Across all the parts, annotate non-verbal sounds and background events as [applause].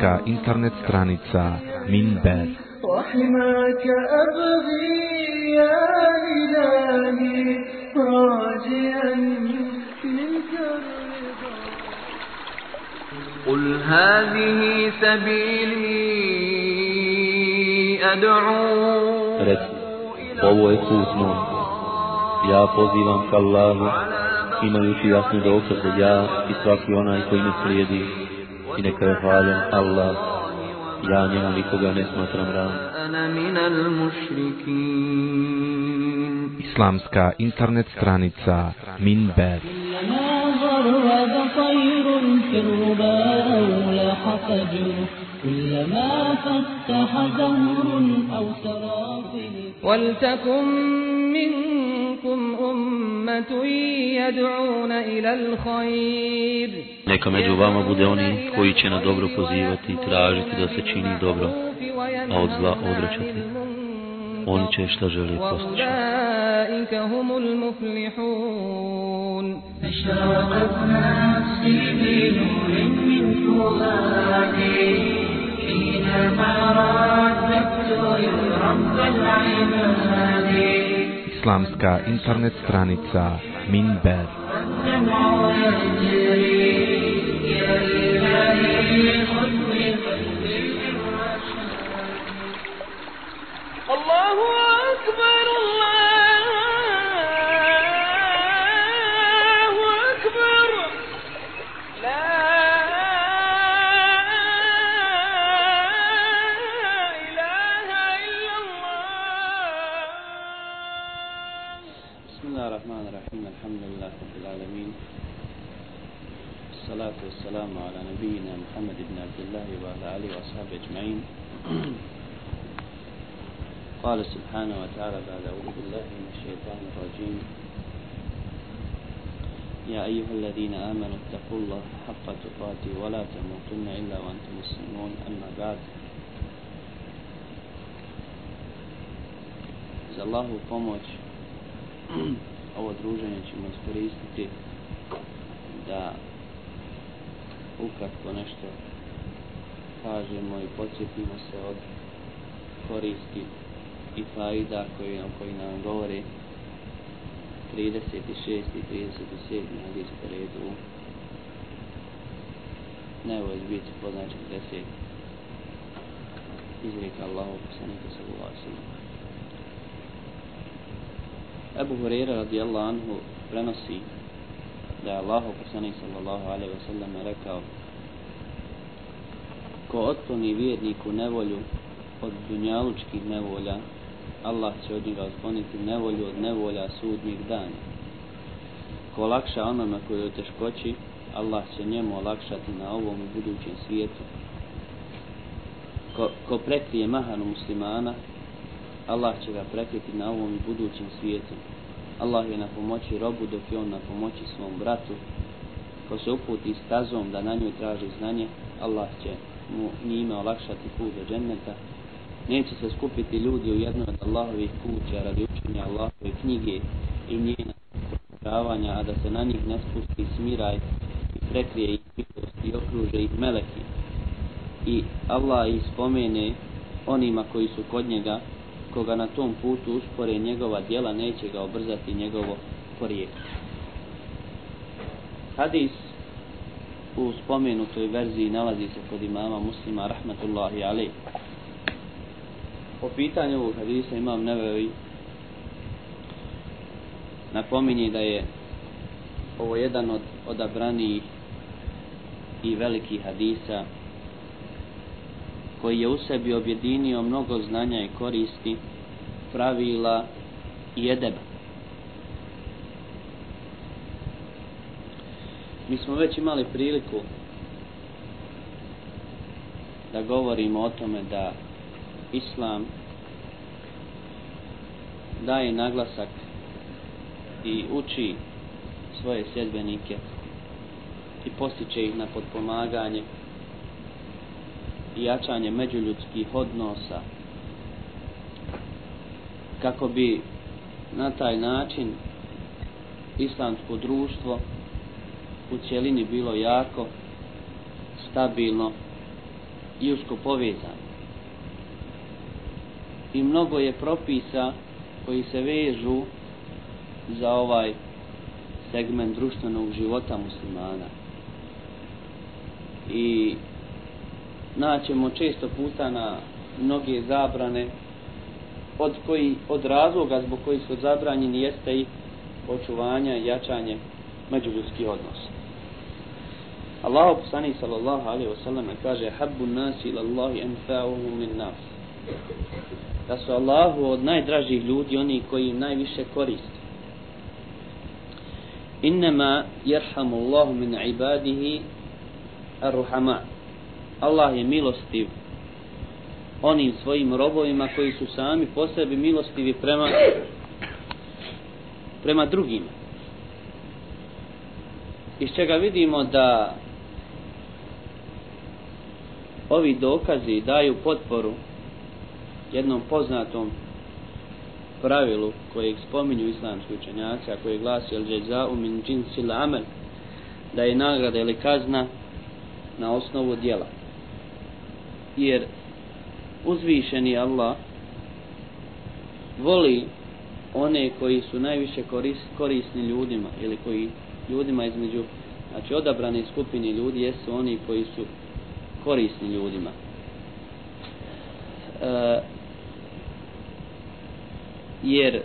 Islamska internet stranica Minber وحماك أبغي يا إلهي راجيا منك الرضا قل هذه سبيلي أدعو Reci, ovo je put moj. Ja pozivam ka Allahu, imajući jasne dokaze ja i svaki onaj koji me slijedi. i neka je hvala Allah ja غنيمة nikoga ne من ram islamska internet stranica Minber في الربا أو لاح فجر كلما فتح أو ولتكن منكم أمة يدعون إلى الخير Neka među vama bude oni koji će na dobro pozivati i tražiti da se čini dobro, a od zla odrećati. Oni će šta žele postići. وأولئك هم المفلحون أشرقت نفسي بنور من فؤادي حينما رددت يا رب العباد Islamska internet stranica Minber أكبر الله أكبر. لا إله إلا الله. بسم الله الرحمن الرحيم الحمد لله رب العالمين. الصلاة والسلام على نبينا محمد بن عبد الله وعلى آله وأصحابه أجمعين. قال سبحانه وتعالى بعد أعوذ بالله من الشيطان الرجيم يا أيها الذين آمنوا اتقوا الله حق تقاته ولا تموتن إلا وأنتم مسلمون أما بعد za Allahu pomoć [clears throat] ovo druženje ćemo iskoristiti da ukratko nešto kažemo i podsjetimo se od koristi i faida koji nam, koji nam govore 36. i 37. hadis po redu ne ovo je biti poznat 40 izreka Allahu poslanika sallallahu alaihi wa Ebu Hureyre radijallahu anhu prenosi da je Allahu poslanik sallallahu alaihi wa sallam rekao ko otkloni vjerniku nevolju od dunjalučkih nevolja Allah će od njega otkloniti nevolju od nevolja sudnjih dana ko lakša onome koji je u teškoći Allah će njemu olakšati na ovom i budućem svijetu ko, ko prekrije mahanu muslimana Allah će ga prekriti na ovom i budućem svijetu. Allah je na pomoći robu dok je on na pomoći svom bratu. Ko se uputi stazom da na njoj traži znanje, Allah će mu njime olakšati put do dženneta. Neće se skupiti ljudi u jednoj od Allahovih kuća radi učenja Allahove knjige i njena proučavanja, a da se na njih ne spusti smiraj i prekrije ih milost i okruže ih meleki. I Allah ih spomene onima koji su kod njega koga na tom putu uspore njegova djela neće ga obrzati njegovo porijeklo. Hadis u spomenutoj verziji nalazi se kod imama muslima rahmatullahi alaih. Po pitanju ovog hadisa imam nevevi napominje da je ovo jedan od odabranijih i velikih hadisa koji je u sebi objedinio mnogo znanja i koristi, pravila i edeba. Mi smo već imali priliku da govorimo o tome da Islam daje naglasak i uči svoje sjedbenike i postiče ih na podpomaganje i jačanje međuljudskih odnosa kako bi na taj način islamsko društvo u cijelini bilo jako stabilno i usko povezano. I mnogo je propisa koji se vežu za ovaj segment društvenog života muslimana. I naćemo često puta na mnoge zabrane od, koji, od razloga zbog koji su zabranjeni jeste i očuvanja i jačanje međuljudskih odnosa. Allah poslanik sallallahu alaihi wa sallam kaže habbu nasi ila Allahi anfa'uhu min nas da su Allahu od najdražih ljudi oni koji im najviše koriste innama yerhamu Allahu min ibadihi arruhama. Allah je milostiv onim svojim robovima koji su sami po sebi milostivi prema prema drugima iz čega vidimo da ovi dokazi daju potporu jednom poznatom pravilu kojeg spominju islamski učenjaci, a koje glasi al jaza'u min jinsil amal, da je nagrada ili kazna na osnovu djela. Jer uzvišeni Allah voli one koji su najviše korisni ljudima ili koji ljudima između znači odabrane skupine ljudi jesu oni koji su korisni ljudima. E, jer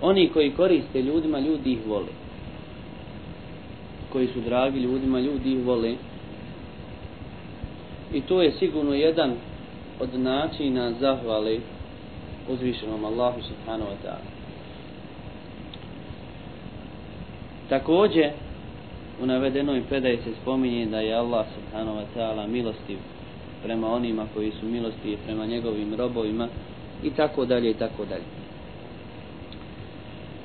oni koji koriste ljudima, ljudi ih vole. Koji su dragi ljudima, ljudi ih vole. I to je sigurno jedan od načina zahvale uzvišenom Allahu subhanahu wa ta'ala. Također, u navedenoj predaji se spominje da je Allah subhanahu wa ta'ala milostiv prema onima koji su milosti prema njegovim robovima i tako dalje i tako dalje.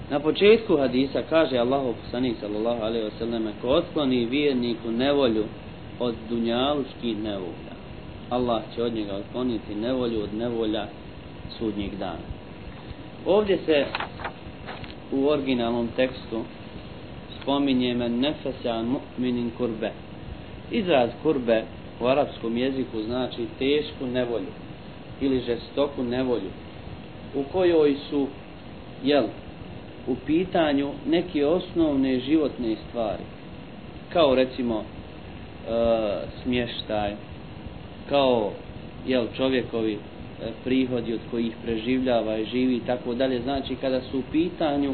Na početku hadisa kaže Allahu poslanik sallallahu alejhi ve selleme ko otkloni vjerniku nevolju od dunjaluških nevolja. Allah će od njega otkloniti nevolju od nevolja sudnjeg dana. Ovdje se u originalnom tekstu spominje men nefesa mu'minin kurbe. Izraz kurbe u arapskom jeziku znači tešku nevolju ili žestoku nevolju u kojoj su jel, u pitanju neke osnovne životne stvari kao recimo e, smještaj kao jel, čovjekovi e, prihodi od kojih preživljava i živi i tako dalje. Znači kada su u pitanju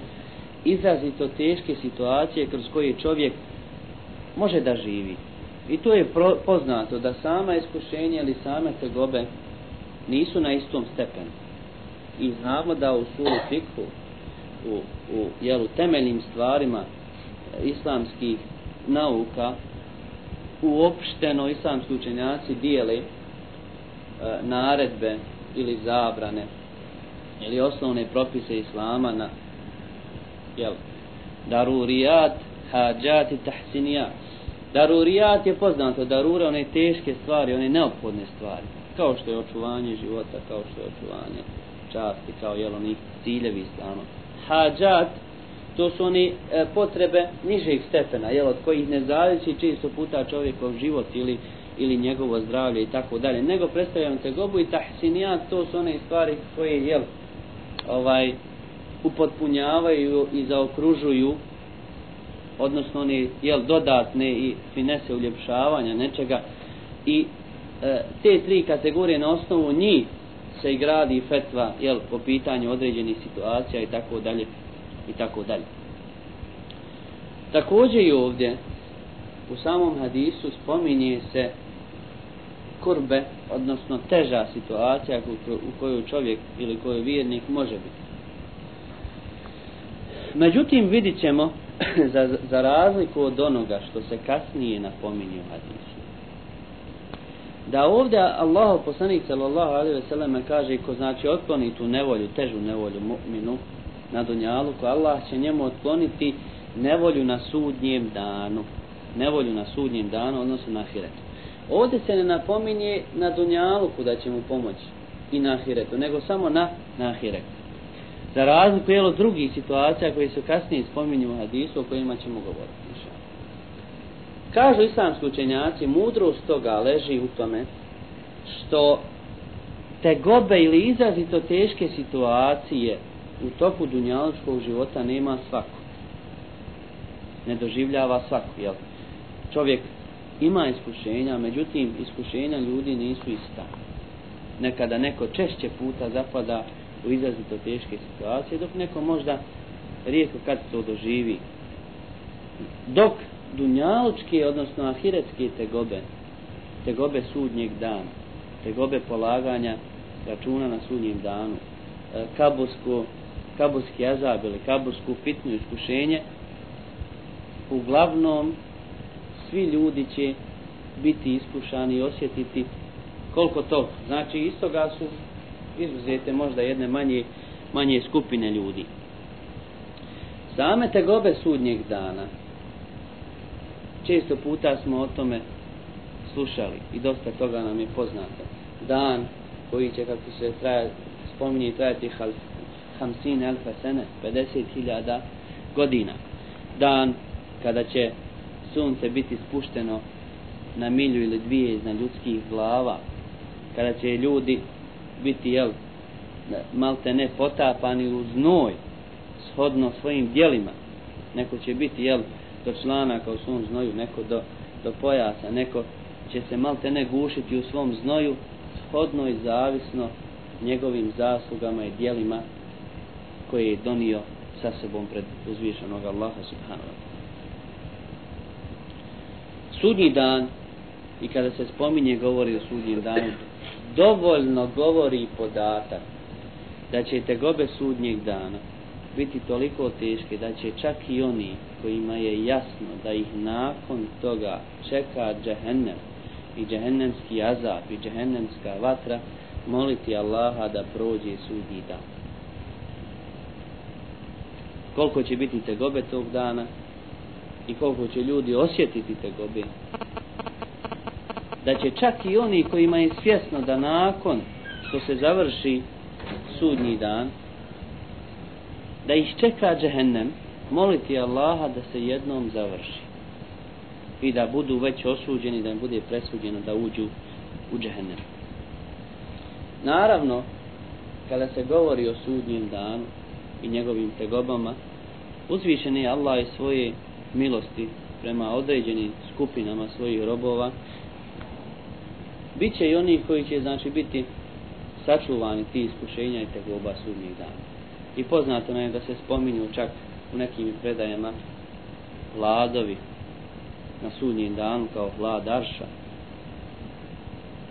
izrazito teške situacije kroz koje čovjek može da živi. I to je poznato da sama iskušenja ili same tegobe nisu na istom stepenu. I znamo da u suru fikhu, u, u jelu, temeljnim stvarima islamskih nauka, uopšteno islamski učenjaci dijele e, naredbe ili zabrane ili osnovne propise islama na jel, darurijat, hađat i tahsinijat Darurijat je poznato, darure one teške stvari, one neophodne stvari. Kao što je očuvanje života, kao što je očuvanje časti, kao jel oni ciljevi islama. Hadžat, to su oni e, potrebe nižeg stepena, jel, od kojih ne zavisi čisto puta čovjekov život ili ili njegovo zdravlje i tako dalje, nego predstavljam te gobu i tahsinijat, to su one stvari koje, jel, ovaj, upotpunjavaju i zaokružuju odnosno one jel, dodatne i finese uljepšavanja nečega i e, te tri kategorije na osnovu njih se i gradi fetva jel, po pitanju određenih situacija i tako dalje i tako dalje. Također i ovdje u samom hadisu spominje se kurbe, odnosno teža situacija u, kojoj čovjek ili koju vjernik može biti. Međutim, vidit ćemo, [clears throat] za, za razliku od onoga što se kasnije napominje u hadisu, da ovdje Allah poslanik sallallahu alaihi ve sellem kaže ko znači otkloni tu nevolju, težu nevolju mu'minu na dunjalu, ko Allah će njemu otkloniti nevolju na sudnjem danu. Nevolju na sudnjem danu, odnosno na ahiretu. Ovdje se ne napominje na dunjalu da će mu pomoći i na ahiretu, nego samo na, na ahiretu. Za razliku od drugih situacija koje su kasnije spominju u hadisu o kojima ćemo govoriti. Kažu islamski učenjaci, mudrost toga leži u tome što te gobe ili izrazito teške situacije u toku dunjaličkog života nema svako. Ne doživljava svako, jel? Čovjek ima iskušenja, međutim iskušenja ljudi nisu ista. Nekada neko češće puta zapada u izrazito teške situacije, dok neko možda rijetko kad to doživi. Dok dunjalučke, odnosno ahiretske tegobe, tegobe sudnjeg dana, tegobe polaganja računa na sudnjem danu, e, kabosko, kabusko, azab ili kabusku fitnu iskušenje, uglavnom svi ljudi će biti iskušani i osjetiti koliko to. Znači istoga su izuzete možda jedne manje, manje skupine ljudi. Same tegobe sudnjeg dana često puta smo o tome slušali i dosta toga nam je poznato. Dan koji će, kako se traja, spominje, trajati hamsin Alfa sene, 50.000 godina. Dan kada će sunce biti spušteno na milju ili dvije iznad ljudskih glava, kada će ljudi biti, jel, malte ne potapani u znoj, shodno svojim dijelima, neko će biti, jel, do članaka u svom znoju, neko do, do pojasa, neko će se malte ne gušiti u svom znoju, shodno i zavisno njegovim zaslugama i dijelima koje je donio sa sebom pred uzvišenog Allaha subhanahu wa ta'ala. Sudnji dan, i kada se spominje govori o sudnjem danu, dovoljno govori podatak da će te gobe sudnjeg dana biti toliko teške da će čak i oni kojima je jasno da ih nakon toga čeka džehennem i džehennemski azab i džehennemska vatra moliti Allaha da prođe sudnji dan. Koliko će biti te gobe tog dana i koliko će ljudi osjetiti te gobe da će čak i oni kojima je svjesno da nakon što se završi sudnji dan da ih čeka džehennem moliti Allaha da se jednom završi i da budu već osuđeni da im bude presuđeno da uđu u džehennem. Naravno kada se govori o sudnjem danu i njegovim tegobama uzvišen je Allah i svoje milosti prema određenim skupinama svojih robova bit će i oni koji će znači biti sačuvani ti iskušenja i tegoba sudnjih dana. I poznato nam je da se spominju čak u nekim predajama vladovi na sudnjem danu kao vlad Arša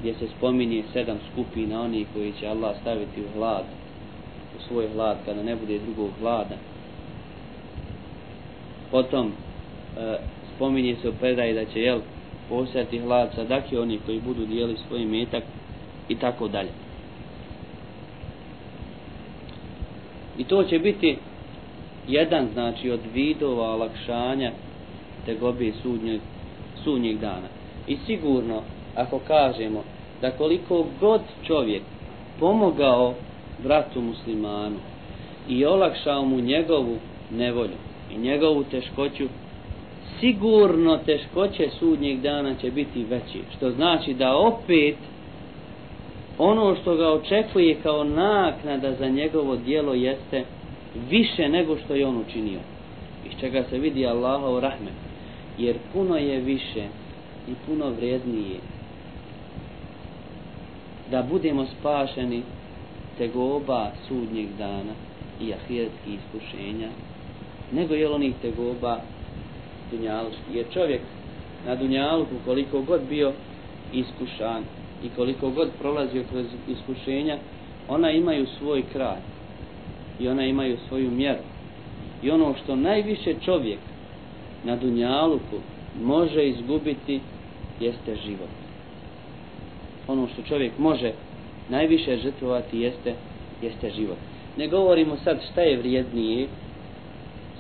gdje se spominje sedam skupina oni koji će Allah staviti u hlad u svoj hlad kada ne bude drugog hlada potom e, spominje se u predaji da će jel posjeti hlad sadake, oni koji budu dijeli svoj metak i tako dalje i to će biti jedan znači od vidova olakšanja tegobe sudnjeg, sudnjeg dana. I sigurno, ako kažemo da koliko god čovjek pomogao bratu muslimanu i olakšao mu njegovu nevolju i njegovu teškoću, sigurno teškoće sudnjeg dana će biti veći. Što znači da opet ono što ga očekuje kao naknada za njegovo dijelo jeste više nego što je on učinio. Iz čega se vidi Allahov rahmet. Jer puno je više i puno vrijednije da budemo spašeni tegoba sudnjeg dana i ahiretskih iskušenja nego je onih tegoba dunjaluški. Jer čovjek na dunjaluku koliko god bio iskušan i koliko god prolazio kroz iskušenja, ona imaju svoj kraj i ona imaju svoju mjeru. I ono što najviše čovjek na dunjaluku može izgubiti jeste život. Ono što čovjek može najviše žrtvovati jeste, jeste život. Ne govorimo sad šta je vrijednije,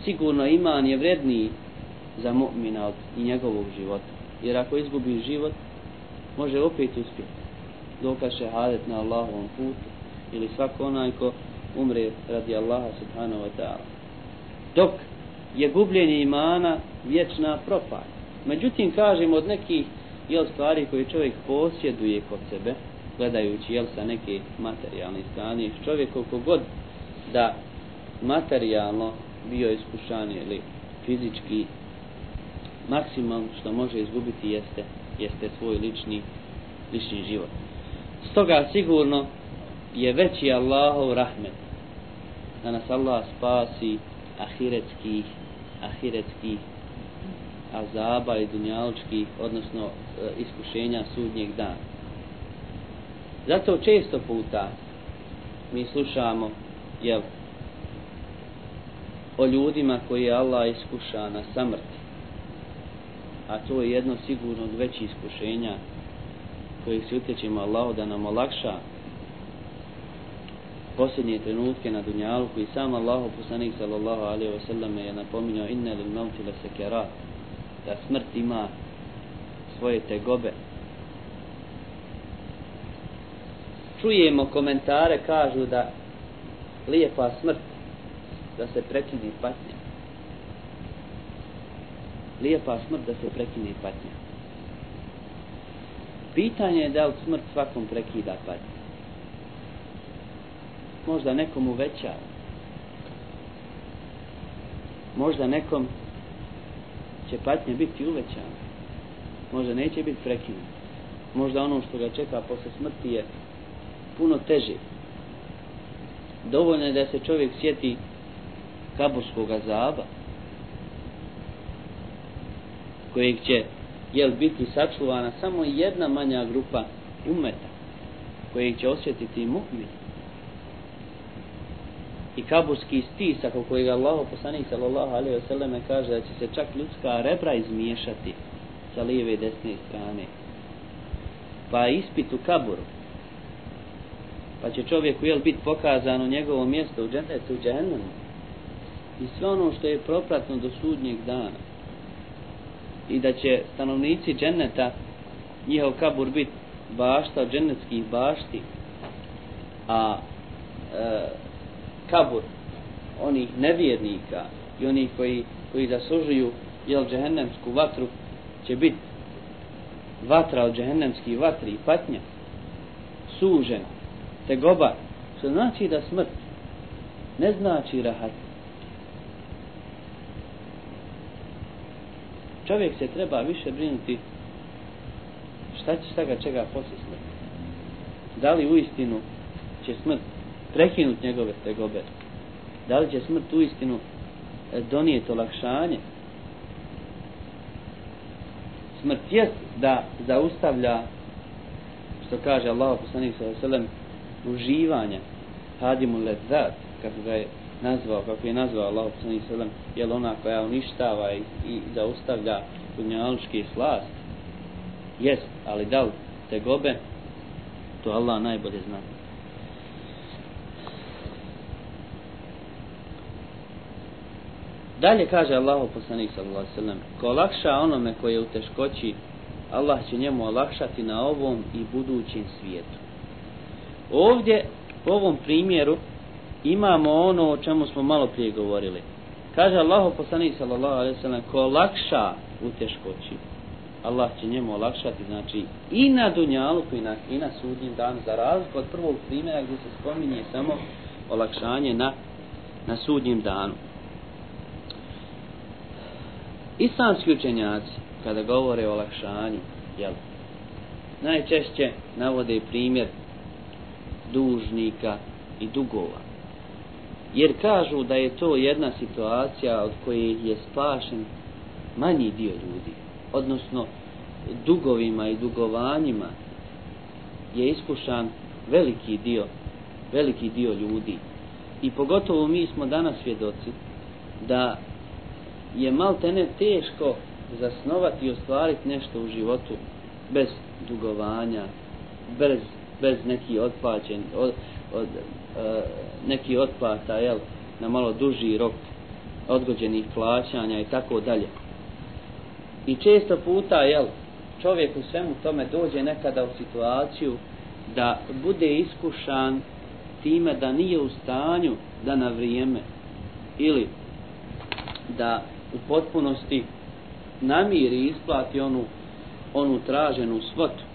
sigurno iman je vredniji za mu'mina od i njegovog života. Jer ako izgubi život, može opet uspjeti. Dokaz šehadet na Allahovom putu ili svako onaj ko umre radi Allaha subhanahu wa ta'ala. Dok je gubljenje imana vječna propad. Međutim, kažem od nekih jel, stvari koje čovjek posjeduje kod sebe, gledajući jel, sa neke materijalne strane, čovjek koliko god da materijalno bio iskušan ili fizički maksimum što može izgubiti jeste jeste svoj lični lični život. Stoga sigurno je veći Allahov rahmet da nas Allah spasi ahiretskih ahiretskih azaba i dunjalučkih odnosno e, iskušenja sudnjeg dana. Zato često puta mi slušamo jel, o ljudima koji je Allah iskuša na samrti. A to je jedno sigurno od većih iskušenja kojih se utječemo Allahu da nam olakša posljednje trenutke na dunjalu koji sam Allahu poslanik sallallahu alaihi wa sallam je napominjao inna lil mauti la sakara da smrt ima svoje tegobe. Čujemo komentare kažu da lijepa smrt da se prekini patnja. Lijepa smrt da se prekine patnja. Pitanje je da li smrt svakom prekida patnja. Možda nekom uvećava. Možda nekom će patnje biti uvećana. Možda neće biti prekinuta. Možda ono što ga čeka posle smrti je puno teže. Dovoljno je da se čovjek sjeti kaburskog azaba kojeg će jel biti sačuvana samo jedna manja grupa umeta kojeg će osjetiti mu'min. I kaburski stisak o kojeg Allah poslanik sallallahu alaihi wa sallam kaže da će se čak ljudska rebra izmiješati sa lijeve i desne strane. Pa ispit u kaburu. Pa će čovjeku jel biti pokazano njegovo mjesto u džennetu u džennemu i sve ono što je propratno do sudnjeg dana i da će stanovnici dženneta njihov kabur biti bašta od džennetskih bašti a e, kabur onih nevjernika i onih koji, koji zaslužuju jel džehennemsku vatru će biti vatra od džehennemskih vatri i patnja sužen tegoba što znači da smrt ne znači rahat. Čovjek se treba više brinuti šta će šta ga čega posle smrti. Da li u istinu će smrt prekinuti njegove tegobe? Da li će smrt u istinu e, donijeti olakšanje? Smrt jest da zaustavlja što kaže Allah poslanik sallallahu alejhi ve sellem uživanja hadimul lezat kako ga je nazvao, kako je nazvao Allah poslanih sallam, je ona koja uništava i, i zaustavlja dunjalučki slast? Jest, ali da li te gobe? To Allah najbolje zna. Dalje kaže Allah poslanik sallallahu alejhi ve sellem: Ko lakša onome koji je u teškoći, Allah će njemu olakšati na ovom i budućem svijetu. Ovdje, u ovom primjeru, imamo ono o čemu smo malo prije govorili. Kaže Allah poslanik sallallahu alejhi ve sellem ko lakša u teškoći Allah će njemu olakšati znači i na dunjalu i na, i na sudnjem danu za razliku od prvog primjera gdje se spominje samo olakšanje na, na sudnjem danu. Islamski učenjaci kada govore o olakšanju jel, najčešće navode primjer dužnika i dugova jer kažu da je to jedna situacija od koje je spašen manji dio ljudi odnosno dugovima i dugovanjima je iskušan veliki dio, veliki dio ljudi. I pogotovo mi smo danas svjedoci da je maltene teško zasnovati i ostvariti nešto u životu bez dugovanja, bez, bez neki otplaćen, od, od, e, neki otplata, jel, na malo duži rok odgođenih plaćanja i tako dalje. I često puta, jel, čovjek u svemu tome dođe nekada u situaciju da bude iskušan time da nije u stanju da na vrijeme ili da u potpunosti namiri i isplati onu, onu traženu svotu.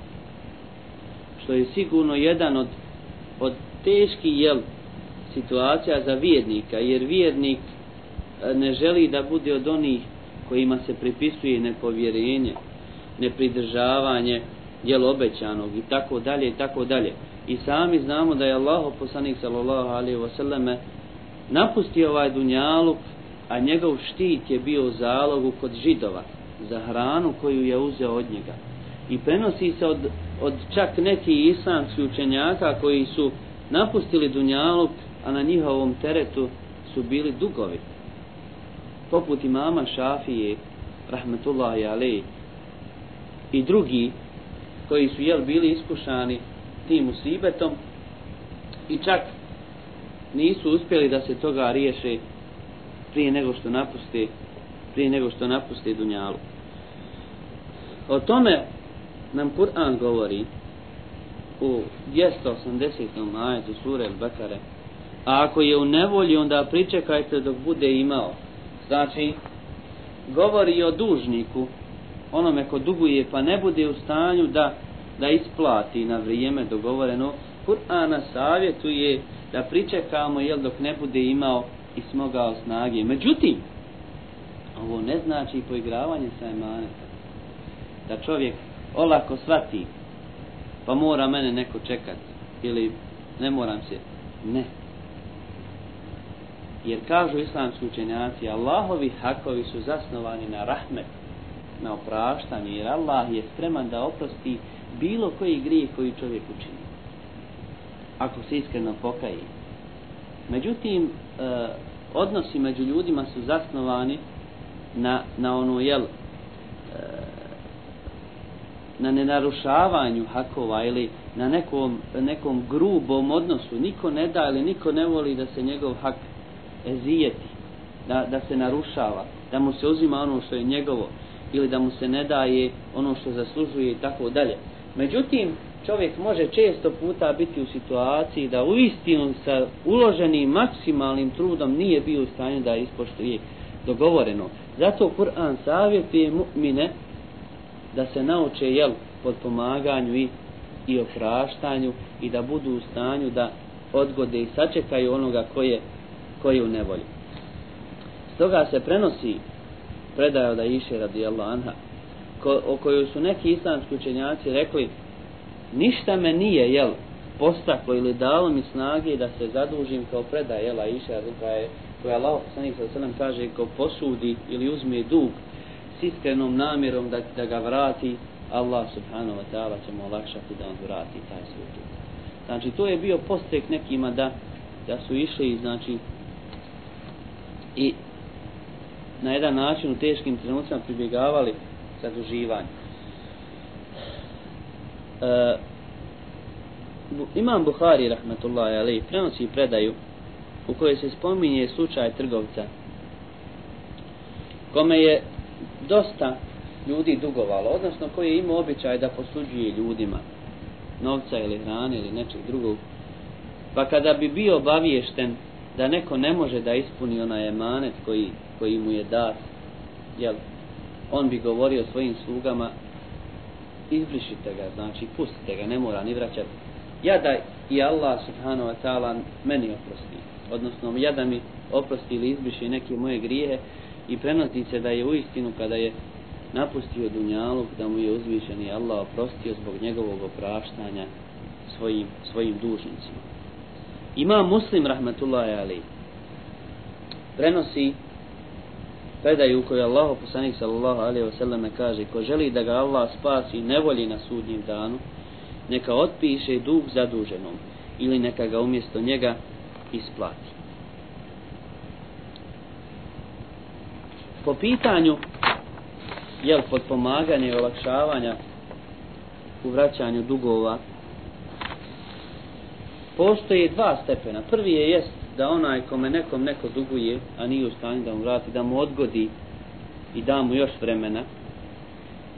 Što je sigurno jedan od, od teški jel situacija za vjernika, jer vjernik e, ne želi da bude od onih kojima se pripisuje nepovjerenje, nepridržavanje jel obećanog i tako dalje i tako dalje. I sami znamo da je Allah poslanik sallallahu alejhi ve selleme napustio ovaj dunjaluk, a njegov štit je bio u zalogu kod židova za hranu koju je uzeo od njega. I prenosi se od, od čak neki islamski učenjaka koji su napustili dunjaluk, a na njihovom teretu su bili dugovi. Poput imama Šafije, rahmetullahi alej, i drugi koji su jel bili iskušani tim usibetom i čak nisu uspjeli da se toga riješe prije nego što napuste prije nego što napuste dunjalu. O tome nam Kur'an govori u 280. ajetu sure Al-Bakare. A ako je u nevolji, onda pričekajte dok bude imao. Znači, govori o dužniku, onome ko duguje, pa ne bude u stanju da da isplati na vrijeme dogovoreno, Kur'ana savjetuje da pričekamo jel dok ne bude imao i smogao snage. Međutim, ovo ne znači poigravanje sa emanetom. Da čovjek olako svati, pa mora mene neko čekat, ili ne moram se, ne. Jer kažu islamski učenjaci, Allahovi hakovi su zasnovani na rahmet, na opraštanje, jer Allah je spreman da oprosti bilo koji grijeh koji čovjek učini. Ako se iskreno pokaje. Međutim, e, odnosi među ljudima su zasnovani na, na ono, jel, e, na nenarušavanju hakova ili na nekom, nekom grubom odnosu. Niko ne da ili niko ne voli da se njegov hak ezijeti, da, da se narušava, da mu se uzima ono što je njegovo ili da mu se ne daje ono što zaslužuje i tako dalje. Međutim, čovjek može često puta biti u situaciji da u istinu sa uloženim maksimalnim trudom nije bio u stanju da ispoštuje dogovoreno. Zato Kur'an savjetuje mu'mine da se nauče jel, pod pomaganju i, i opraštanju i da budu u stanju da odgode i sačekaju onoga koje, koje u nevolji. Stoga se prenosi predaja da iše radijallahu anha ko, o kojoj su neki islamski učenjaci rekli ništa me nije jel postaklo ili dalo mi snage da se zadužim kao predaja jela iša koja je koja Allah poslanik sa kaže ko posudi ili uzme dug s iskrenom namjerom da, da ga vrati Allah subhanahu wa ta'ala će mu olakšati da on vrati taj svoj dug znači to je bio postek nekima da da su išli znači i na jedan način u teškim trenucima pribjegavali zaduživanje. E, imam Buhari, rahmetullahi alaih, prenosi predaju u kojoj se spominje slučaj trgovca kome je dosta ljudi dugovalo, odnosno koji je imao običaj da posuđuje ljudima novca ili hrane ili nečeg drugog. Pa kada bi bio obaviješten da neko ne može da ispuni onaj emanet koji, koji mu je dat, jel, on bi govorio svojim slugama izbrišite ga, znači pustite ga, ne mora ni vraćati. Ja da i Allah subhanahu wa ta'ala meni oprosti, odnosno ja da mi oprosti ili izbriši neke moje grijehe i prenosi se da je u istinu kada je napustio dunjaluk da mu je uzvišeni Allah oprostio zbog njegovog opraštanja svojim, svojim dužnicima. Ima muslim rahmetullahi ali prenosi predaju u kojoj Allah poslanik sallallahu alaihi wasallam kaže ko želi da ga Allah spasi nevolji na sudnjem danu neka otpiše dug zaduženom ili neka ga umjesto njega isplati. Po pitanju jel podpomaganja i olakšavanja u vraćanju dugova postoje dva stepena. Prvi je jest da onaj kome nekom neko duguje, a nije u stanju da mu vrati, da mu odgodi i da mu još vremena.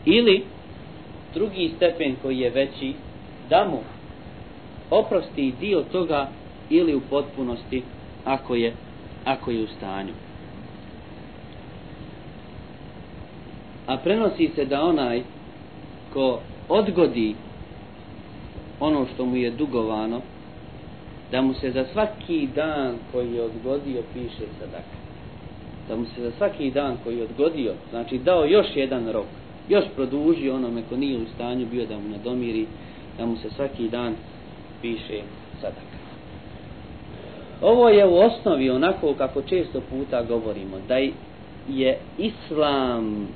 Ili drugi stepen koji je veći, da mu oprosti dio toga ili u potpunosti ako je, ako je u stanju. A prenosi se da onaj ko odgodi ono što mu je dugovano, da mu se za svaki dan koji je odgodio piše sadaka. Da mu se za svaki dan koji je odgodio, znači dao još jedan rok, još produžio onome ko nije u stanju bio da mu nadomiri, da mu se svaki dan piše sadaka. Ovo je u osnovi onako kako često puta govorimo, da je islam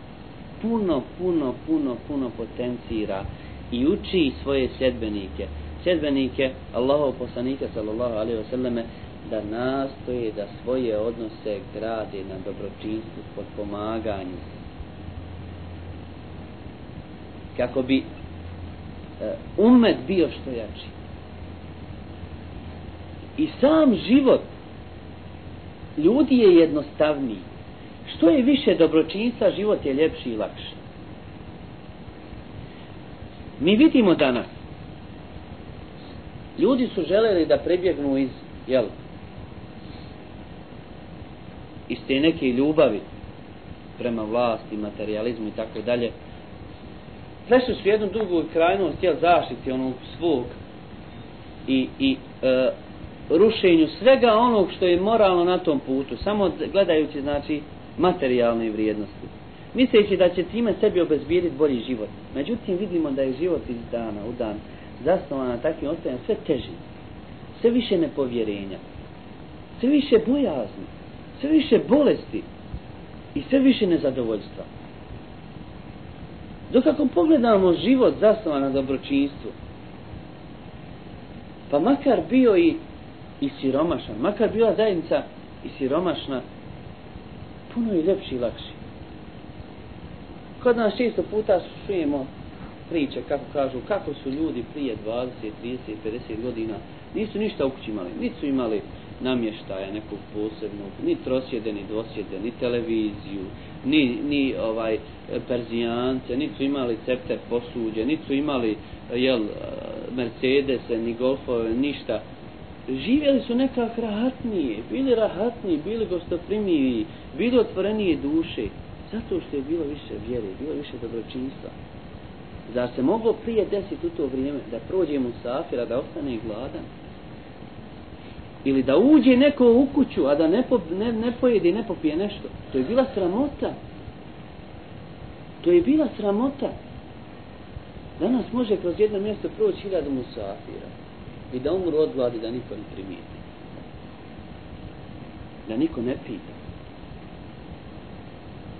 puno, puno, puno, puno potencira i uči svoje sedbenike, sedbenike Allahov poslanika sallallahu alaihi wa sallame da nastoje da svoje odnose grade na dobročinstvu podpomaganju. kako bi e, umet bio što jači. I sam život ljudi je jednostavniji što je više dobročinstva život je ljepši i lakši. Mi vidimo danas ljudi su želeli da prebjegnu iz jel iz te neke ljubavi prema vlasti, materializmu i tako dalje. Prešli su jednu dugu krajnost jel zaštiti onog svog i, i e, rušenju svega onog što je moralno na tom putu. Samo gledajući znači materijalne vrijednosti misleći da će time sebi obezbijediti bolji život međutim vidimo da je život iz dana u dan zasnovan na takvim ostajanjem sve teži. Sve više nepovjerenja. Sve više bojazni. Sve više bolesti. I sve više nezadovoljstva. Dok ako pogledamo život zasnovan na dobročinstvu, pa makar bio i, i siromašan, makar bila zajednica i siromašna, puno je ljepši i lakši. Kod nas često puta čujemo priče, kako kažu, kako su ljudi prije 20, 30, 50 godina, nisu ništa u kući imali, niti su imali namještaja nekog posebnog, ni trosjede, ni dvosjede, ni televiziju, ni, ni ovaj perzijance, niti su imali cepter posuđe, niti su imali jel, Mercedese, ni golfove, ništa. Živjeli su nekak rahatnije, bili rahatniji, bili gostoprimivi, bili otvorenije duše, zato što je bilo više vjere, bilo više dobročinstva. Zar se moglo prije desiti u to vrijeme da prođe musafira, da ostane gladan? Ili da uđe neko u kuću, a da ne, po, ne, ne pojede i ne popije nešto? To je bila sramota. To je bila sramota. Danas može kroz jedno mjesto proći hiljadu musafira i da umru od gladi da niko ne primijeti. Da niko ne pita.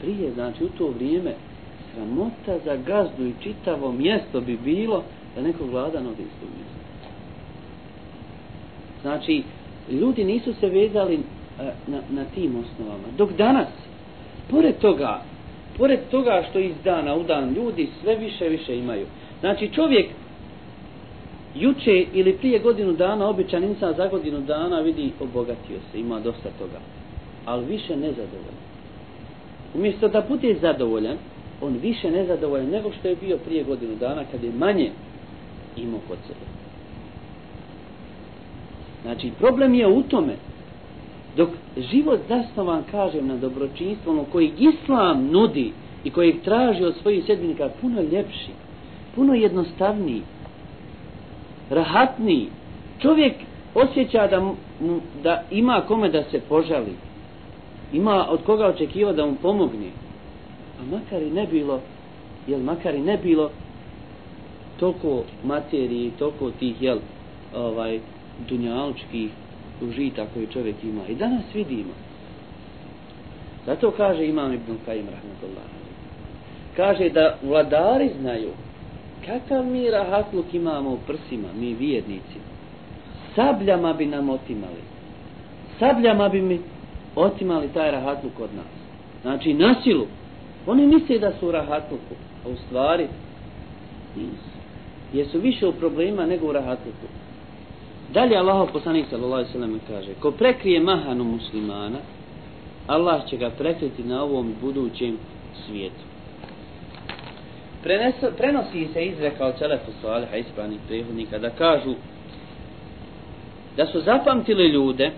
Prije, znači, u to vrijeme sramota za gazdu i čitavo mjesto bi bilo da neko gladan ode iz tog mjesta. Znači, ljudi nisu se vezali e, na, na tim osnovama. Dok danas, pored toga, pored toga što iz dana u dan ljudi sve više više imaju. Znači, čovjek juče ili prije godinu dana, običan insan za godinu dana vidi obogatio se, ima dosta toga. Ali više nezadovoljan. Umjesto da bude zadovoljan, on više nezadovoljan nego što je bio prije godinu dana kad je manje imao kod sebe. Znači, problem je u tome dok život zasnovan, kažem, na dobročinstvu, ono koji islam nudi i koji traži od svojih sedminika puno ljepši, puno jednostavniji, rahatniji. Čovjek osjeća da, mu, da ima kome da se požali, ima od koga očekiva da mu pomogne, a makar i ne bilo jel makar i ne bilo toliko materiji toliko tih jel ovaj dunjalučkih užita koje čovjek ima. I danas vidimo. Zato kaže imam Ibn Kajim rahmatullah kaže da vladari znaju kakav mi rahatluk imamo u prsima, mi vjernici. Sabljama bi nam otimali. Sabljama bi mi otimali taj rahatluk od nas. Znači, na silu. Oni misle da su u rahatluku, a u stvari nisu. Jesu više u problema nego u rahatluku. Dalje Allah poslanik sallallahu alejhi ve sellem kaže: Ko prekrije mahanu muslimana, Allah će ga prekriti na ovom budućem svijetu. Preneso, prenosi se izreka od Selefu Saliha ispravnih prihodnika da kažu da su zapamtili ljude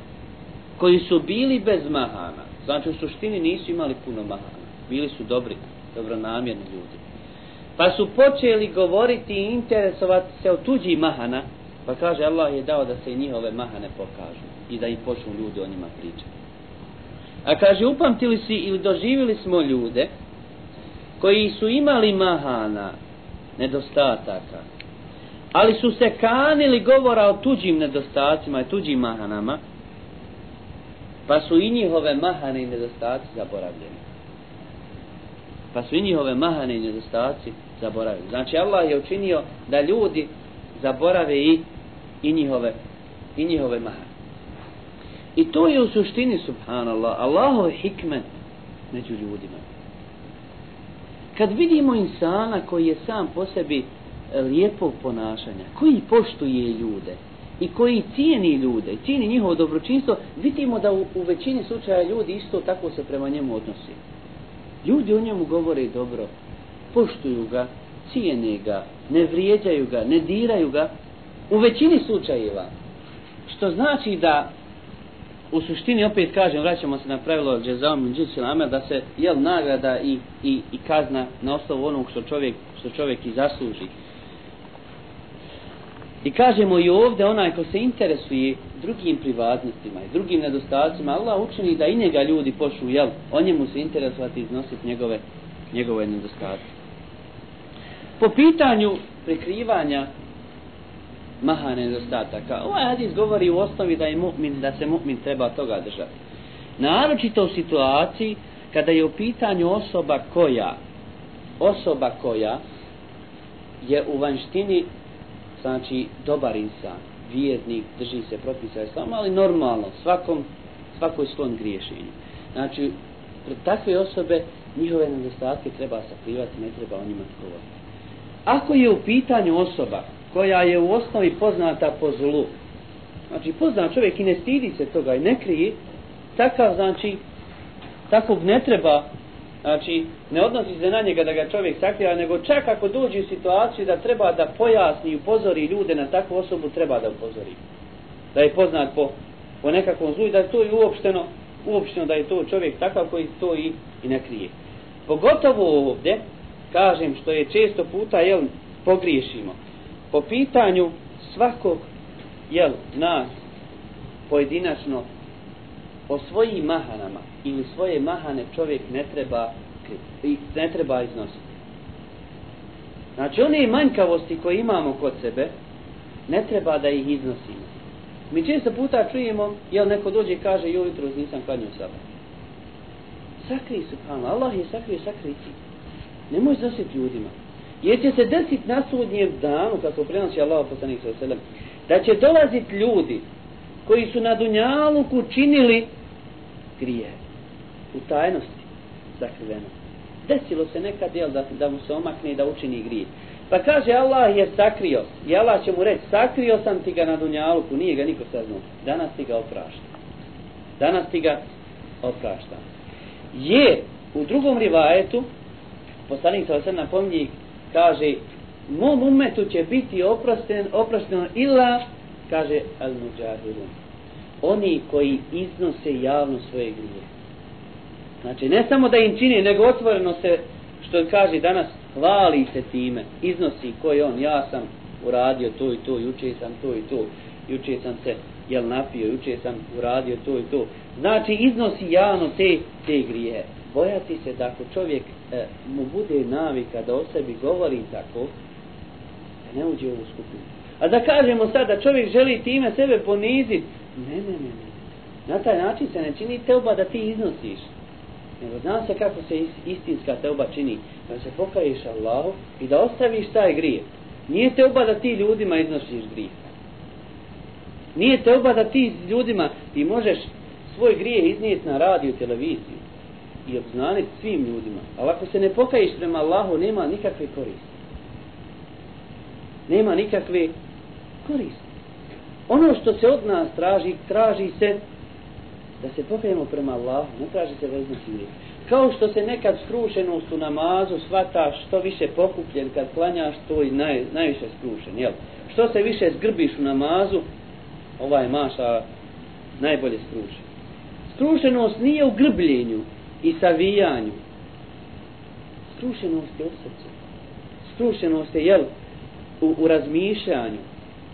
koji su bili bez mahana. Znači u suštini nisu imali puno mahana. Bili su dobri, dobronamjerni ljudi. Pa su počeli govoriti i interesovati se o tuđi mahana, pa kaže Allah je dao da se i njihove mahane pokažu i da i počnu ljudi o njima pričati. A kaže upamtili si ili doživili smo ljude koji su imali mahana, nedostataka, ali su se kanili govora o tuđim nedostacima i tuđim mahanama, pa su i njihove mahane i nedostaci zaboravljeni. Pa su i njihove mahane i nedostaci zaboravljeni. Znači Allah je učinio da ljudi zaborave i, i njihove i njihove mahane. I to je u suštini, subhanallah, Allahov hikmet među ljudima. Kad vidimo insana koji je sam po sebi e, lijepog ponašanja, koji poštuje ljude i koji cijeni ljude, cijeni njihovo dobročinstvo, vidimo da u, u većini slučaja ljudi isto tako se prema njemu odnosi. Ljudi o njemu govore dobro, poštuju ga, cijene ga, ne vrijeđaju ga, ne diraju ga, u većini slučajeva. Što znači da u suštini opet kažem, vraćamo se na pravilo džezam džinsil amel, da se jel nagrada i, i, i kazna na osnovu onog što čovjek, što čovjek i zasluži. I kažemo i ovdje onaj ko se interesuje drugim privatnostima i drugim nedostacima, Allah učini da i njega ljudi počnu, jel, o njemu se interesovati i iznositi njegove, njegove nedostatke. Po pitanju prekrivanja mahane nedostataka. Ovaj hadis govori u osnovi da je mu'min, da se mu'min treba toga držati. Naročito u situaciji kada je u pitanju osoba koja osoba koja je u vanštini znači dobar insan, vjernik, drži se propisa islama, ali normalno, svakom, svakoj sklon griješenju. Znači, pred takve osobe njihove nedostatke treba sakrivati, ne treba o njima govoriti. Ako je u pitanju osoba koja je u osnovi poznata po zlu. Znači, pozna čovjek i ne stidi se toga i ne krije, takav, znači, takvog ne treba, znači, ne odnosi se na njega da ga čovjek sakrija, nego čak ako dođe u situaciju da treba da pojasni i upozori ljude na takvu osobu, treba da upozori. Da je poznat po, po nekakvom zlu i da je to i uopšteno, uopšteno da je to čovjek takav koji to i, i ne krije. Pogotovo ovdje, kažem, što je često puta, jel, pogriješimo po pitanju svakog jel, nas pojedinačno o svojim mahanama ili svoje mahane čovjek ne treba ne treba iznositi. Znači one manjkavosti koje imamo kod sebe ne treba da ih iznosimo. Mi često puta čujemo, jel neko dođe i kaže, joj jutro nisam klanio saba. Sakri su, Allah je sakrio, sakri ti. Nemoj zasjeti ljudima. Jer će se desiti na sudnjem danu, kako prenosi Allah poslanik sa selem, da će dolaziti ljudi koji su na Dunjaluku činili grije u tajnosti sakriveno. Desilo se nekad jel, da, da mu se omakne i da učini grije. Pa kaže Allah je sakrio i Allah će mu reći sakrio sam ti ga na Dunjaluku, nije ga niko saznao. Danas ti ga oprašta. Danas ti ga oprašta. Je u drugom rivajetu poslanik sa selem napominje kaže mom umetu će biti oprosten, oprošteno ila kaže al muđahirun oni koji iznose javno svoje grije. Znači ne samo da im čini nego otvoreno se što kaže danas hvali se time. Iznosi ko je on ja sam uradio to i to juče sam to i to juče sam se jel napio juče sam uradio to i to. Znači iznosi javno te, te grije. Bojati se da ako čovjek e, mu bude navika da o sebi govori tako, da ne uđe u ovu skupinu. A da kažemo sad da čovjek želi time sebe poniziti, ne, ne, ne, ne. Na taj način se ne čini teuba da ti iznosiš. Nego zna se kako se istinska teuba čini. Da se pokaješ Allahu i da ostaviš taj grijeh. Nije teuba da ti ljudima iznosiš grijeh. Nije teuba da ti ljudima, ti možeš svoj grijeh iznijeti na radiju, televiziju i obznaniti svim ljudima. Ali ako se ne pokaješ prema Allahu, nema nikakve koriste. Nema nikakve koriste. Ono što se od nas traži, traži se da se pokajemo prema Allahu, ne traži se vezno grijeh. Kao što se nekad skrušenost u namazu svata što više pokupljen kad klanjaš, to i naj, najviše skrušen, jel? Što se više zgrbiš u namazu, ovaj maša najbolje skrušen. Skrušenost nije u grbljenju i savijanju. Skrušenost je u srcu. Skrušenost je, jel, u, u razmišljanju,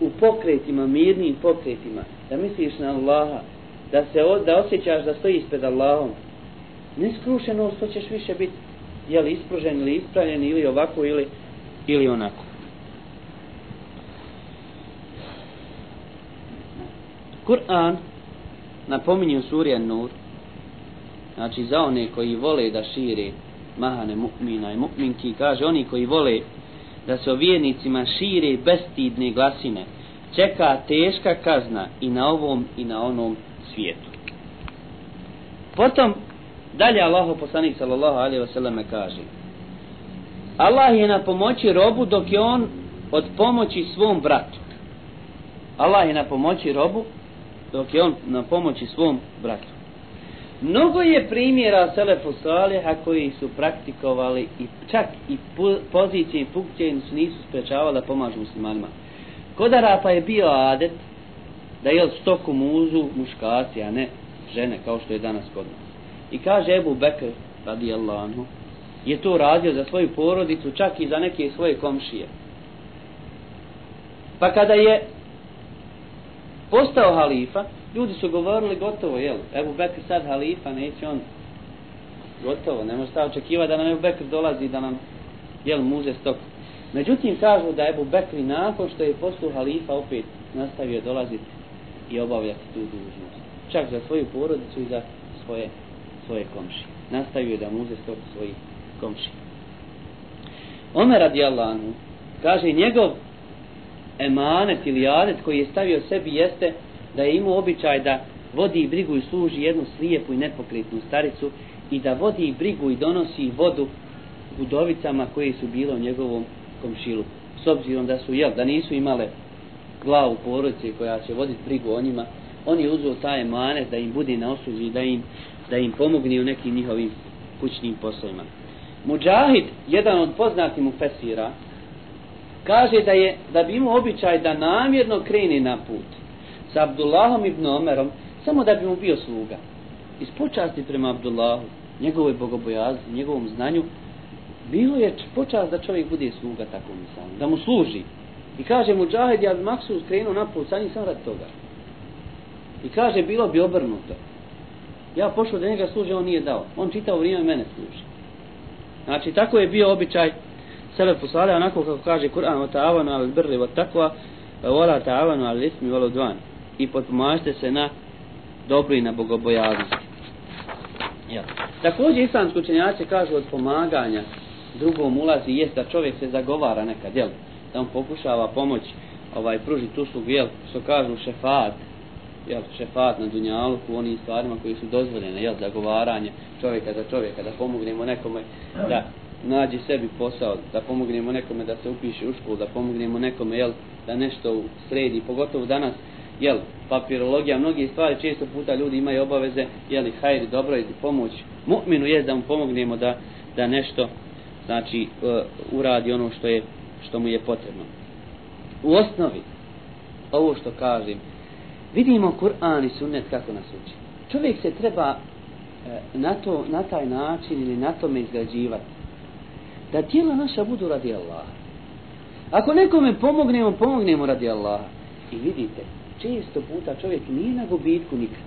u pokretima, mirnim pokretima, da misliš na Allaha, da se o, da osjećaš da stojiš pred Allahom. neskrušenost hoćeš to ćeš više biti, jel, ispružen ili ispravljen ili ovako ili, ili onako. Kur'an napominje u suri An-Nur znači za one koji vole da šire mahane mu'mina i mu'minki kaže oni koji vole da se o vjernicima šire bestidne glasine čeka teška kazna i na ovom i na onom svijetu potom dalje Allahu poslanik sallallahu alejhi ve kaže Allah je na pomoći robu dok je on od pomoći svom bratu Allah je na pomoći robu dok je on na pomoći svom bratu. Mnogo je primjera Selefu Saliha koji su praktikovali i čak i pozicije i funkcije nisu sprečavali da pomažu muslimanima. Kod Arapa je bio adet da je stoku muzu muškarci, a ne žene, kao što je danas kod nas. I kaže Ebu Bekr, radijallahu anhu, je to radio za svoju porodicu, čak i za neke svoje komšije. Pa kada je postao halifa, ljudi su govorili gotovo, jel, Ebu Bekr sad halifa, neće on gotovo, ne može sad očekiva da nam Ebu Bekr dolazi da nam, jel, muze stok. Međutim, kažu da Ebu Bekr nakon što je poslu halifa opet nastavio dolaziti i obavljati tu dužnost. Čak za svoju porodicu i za svoje, svoje komši. Nastavio da muze stok svojih komši. Omer radijallahu anhu, kaže njegov emanet ili adet koji je stavio sebi jeste da je imao običaj da vodi brigu i služi jednu slijepu i nepokretnu staricu i da vodi brigu i donosi vodu udovicama koje su bile u njegovom komšilu. S obzirom da su, jel, da nisu imale glavu porodice koja će voditi brigu o njima, on je uzeo taj emanet da im bude na osuđi da im, da im pomogne u nekim njihovim kućnim poslovima. Mujahid, jedan od poznatih mu fesira, kaže da je da bi imao običaj da namjerno krene na put sa Abdullahom ibn Omerom samo da bi mu bio sluga. Iz počasti prema Abdullahu njegovoj bogobojazni, njegovom znanju bilo je počast da čovjek bude sluga tako mi sam, da mu služi. I kaže mu džahed ja bi maksu skrenuo na put sa njim sam rad toga. I kaže bilo bi obrnuto. Ja pošao da njega služe, on nije dao. On čitao vrijeme mene služi. Znači tako je bio običaj selefu salih, onako kako kaže Kur'an, o ta'avanu al birri wa takva, wa la ta'avanu al ismi wa ludvan. I potpomažite se na dobro i na bogobojavnosti. Ja. Također islamski učenjaci kažu od pomaganja drugom ulazi jest da čovjek se zagovara nekad, jel? Da on pokušava pomoć ovaj pružiti uslugu, jel? Što kažu šefat, jel? Šefat na dunjalu u onim stvarima koji su dozvoljene, jel? Zagovaranje čovjeka za čovjeka, da pomognemo nekome da nađi sebi posao, da pomognemo nekome da se upiše u školu, da pomognemo nekome, jel, da nešto sredi, pogotovo danas, jel, papirologija, mnogi stvari, često puta ljudi imaju obaveze, jel, hajde, dobro je pomoć. Mu'minu je da mu pomognemo da, da nešto, znači, uh, uradi ono što je, što mu je potrebno. U osnovi, ovo što kažem, vidimo Kur'an i sunnet kako nas uči. Čovjek se treba uh, na, to, na taj način ili na tome izgrađivati da tijela naša budu radi Allaha. Ako nekome pomognemo, pomognemo radi Allaha. I vidite, često puta čovjek nije na gubitku nikad.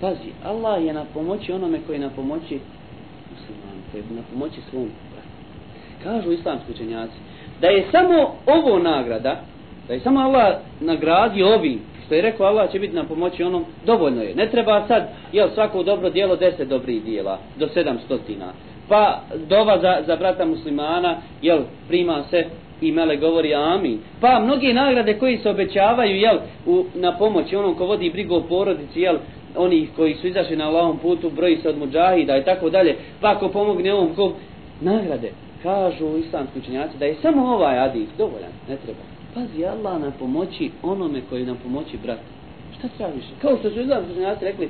Pazi, Allah je na pomoći onome koji je na pomoći musliman, koji je na pomoći svom. Kažu islamski učenjaci, da je samo ovo nagrada, da je samo Allah nagradio ovi, Što je rekao Allah će biti na pomoći onom, dovoljno je. Ne treba sad, jel, svako dobro dijelo, deset dobrih dijela, do sedam stotina. Pa dova za, za brata muslimana, jel, prima se i mele govori amin. Pa mnoge nagrade koji se obećavaju, jel, u, na pomoć onom ko vodi brigu o porodici, jel, oni koji su izašli na Allahom putu, broji se od muđahida i tako dalje. Pa ako pomogne ovom ko, nagrade, kažu islamski učenjaci da je samo ovaj hadis dovoljan, ne treba. Pazi Allah na pomoći onome koji nam pomoći brat. Šta tražiš? Kao što su islamski učenjaci rekli,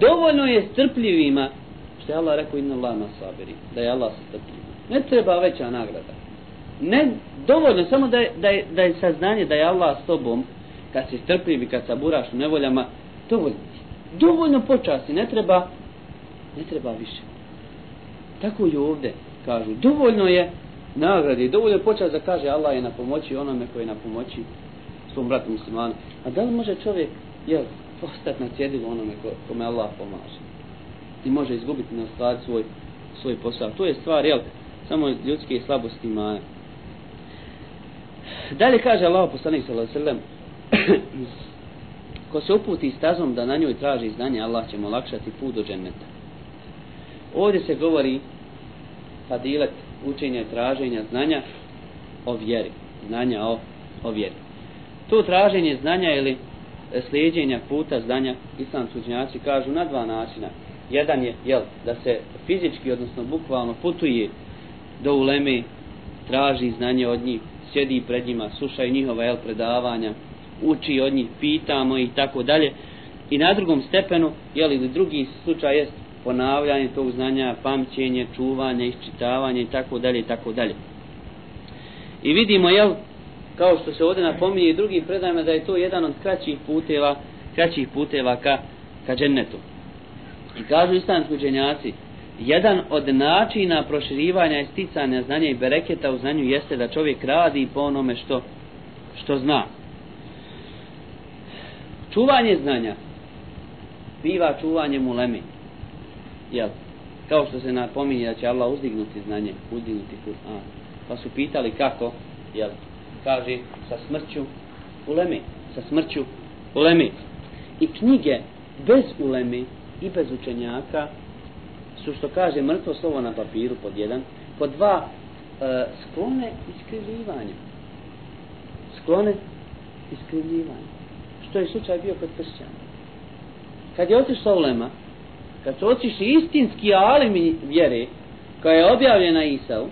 dovoljno je strpljivima, što je Allah rekao inna Allah na sabiri, da je Allah strpljivima. Ne treba veća nagrada. Ne, dovoljno, samo da je, da je, da je saznanje da je Allah s tobom, kad si strpljiv i kad saburaš u nevoljama, dovoljno. Dovoljno počasti, ne treba, ne treba više. Tako i ovde kažu, dovoljno je nagradi, dovoljno je počast da kaže Allah je na pomoći onome koji je na pomoći svom bratu muslimanu. A da li može čovjek, jel, ostati na cjedilu onome ko, kome Allah pomaže? I može izgubiti na stvar svoj, svoj posao. To je stvar, jel, samo ljudske slabosti imana. Dalje kaže Allah poslanik sallallahu alejhi [clears throat] ko se uputi stazom da na njoj traži znanje, Allah će mu olakšati put do dženneta. Ovdje se govori fadilet učenja i traženja znanja o vjeri. Znanja o, o vjeri. To traženje znanja ili slijedjenja puta znanja islamski učenjaci kažu na dva načina. Jedan je jel, da se fizički, odnosno bukvalno putuje do uleme, traži znanje od njih, sjedi pred njima, slušaj njihova jel, predavanja, uči od njih, pitamo i tako dalje. I na drugom stepenu, jel, ili drugi slučaj jest ponavljanje tog znanja, pamćenje, čuvanje, iščitavanje i tako dalje i tako dalje. I vidimo, jel, kao što se ovdje napominje i drugim predajama, da je to jedan od kraćih puteva, kraćih puteva ka, ka džennetu. I kažu islamski učenjaci, jedan od načina proširivanja i sticanja znanja i bereketa u znanju jeste da čovjek radi po onome što, što zna. Čuvanje znanja biva čuvanjem ulemi. Jel? Kao što se napominje da će Allah uzdignuti znanje, uzdignuti Kur'an. Pa su pitali kako, jel? Kaže, sa smrću ulemi, sa smrću ulemi. I knjige bez ulemi i bez učenjaka su što kaže mrtvo slovo na papiru pod jedan, pod dva e, sklone iskrivljivanju. Sklone iskrivljivanju. Što je slučaj bio kod kršćana. Kad je otišla ulema, kad su otišli istinski alimi vjere, koja je objavljena Isau,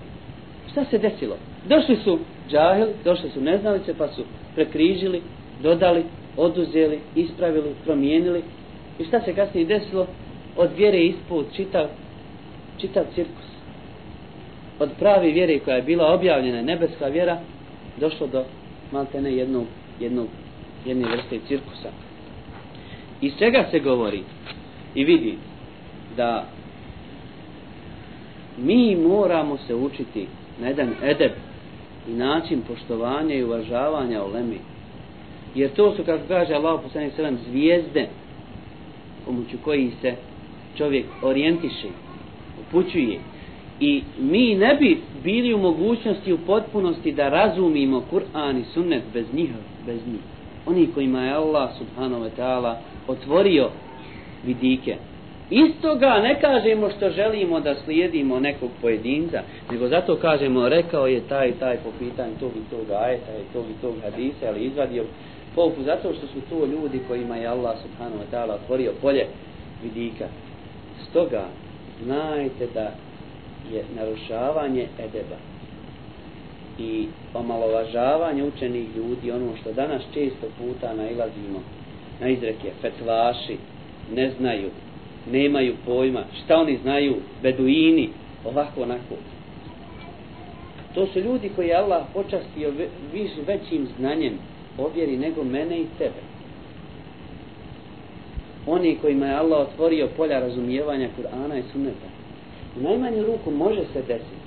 šta se desilo? Došli su džahil, došli su neznalice, pa su prekrižili, dodali, oduzeli, ispravili, promijenili. I šta se kasnije desilo? Od vjere ispod čitav, čitav cirkus. Od pravi vjere koja je bila objavljena, nebeska vjera, došlo do maltene jednog, jednog, jedne vrste cirkusa. Iz čega se govori i vidi da mi moramo se učiti na jedan edeb i način poštovanja i uvažavanja o lemi. Jer to su, kako kaže Allah poslanih sallam, zvijezde pomoću koji se čovjek orijentiše, upućuje. I mi ne bi bili u mogućnosti u potpunosti da razumimo Kur'an i sunnet bez njih, bez njih. Oni kojima je Allah subhanahu wa ta'ala otvorio vidike. Istoga ne kažemo što želimo da slijedimo nekog pojedinca, nego zato kažemo rekao je taj taj po pitanju tog i tog ajeta i tog i tog hadisa, ali izvadio pouku zato što su to ljudi kojima je Allah subhanahu wa ta'ala otvorio polje vidika. Stoga znajte da je narušavanje edeba i omalovažavanje učenih ljudi, ono što danas često puta nailazimo na izreke, fetvaši, ne znaju, nemaju pojma, šta oni znaju, beduini, ovako, onako. To su ljudi koji je Allah počastio viš većim znanjem ovjeri nego mene i tebe. Oni kojima je Allah otvorio polja razumijevanja Kur'ana i Sunneta. U najmanju ruku može se desiti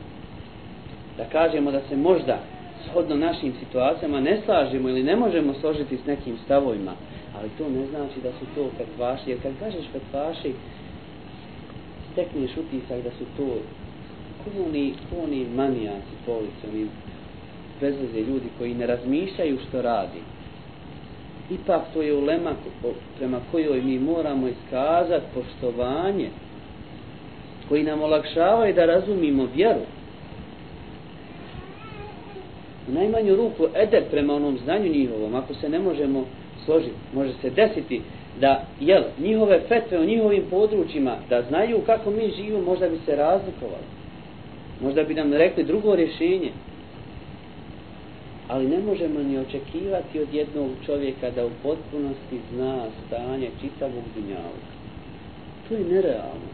da kažemo da se možda shodno našim situacijama ne slažemo ili ne možemo složiti s nekim stavovima, ali to ne znači da su to petvaši, jer kad kažeš petvaši, stekneš utisak da su to kuni, kuni manijaci polici, oni bezveze ljudi koji ne razmišljaju što radi ipak to je ulema prema kojoj mi moramo iskazati poštovanje koji nam olakšavaju da razumimo vjeru. U najmanju ruku eder prema onom znanju njihovom, ako se ne možemo složiti, može se desiti da jel, njihove fetve u njihovim područjima, da znaju kako mi živimo, možda bi se razlikovali. Možda bi nam rekli drugo rješenje. Ali ne možemo ni očekivati od jednog čovjeka da u potpunosti zna stanje čitavog dunjavog. To je nerealno.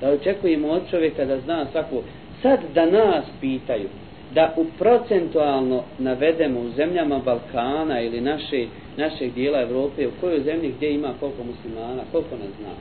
Da očekujemo od čovjeka da zna svako. Sad da nas pitaju, da u procentualno navedemo u zemljama Balkana ili naše, našeg dijela Evrope, u kojoj zemlji gdje ima koliko muslimana, koliko nas zna.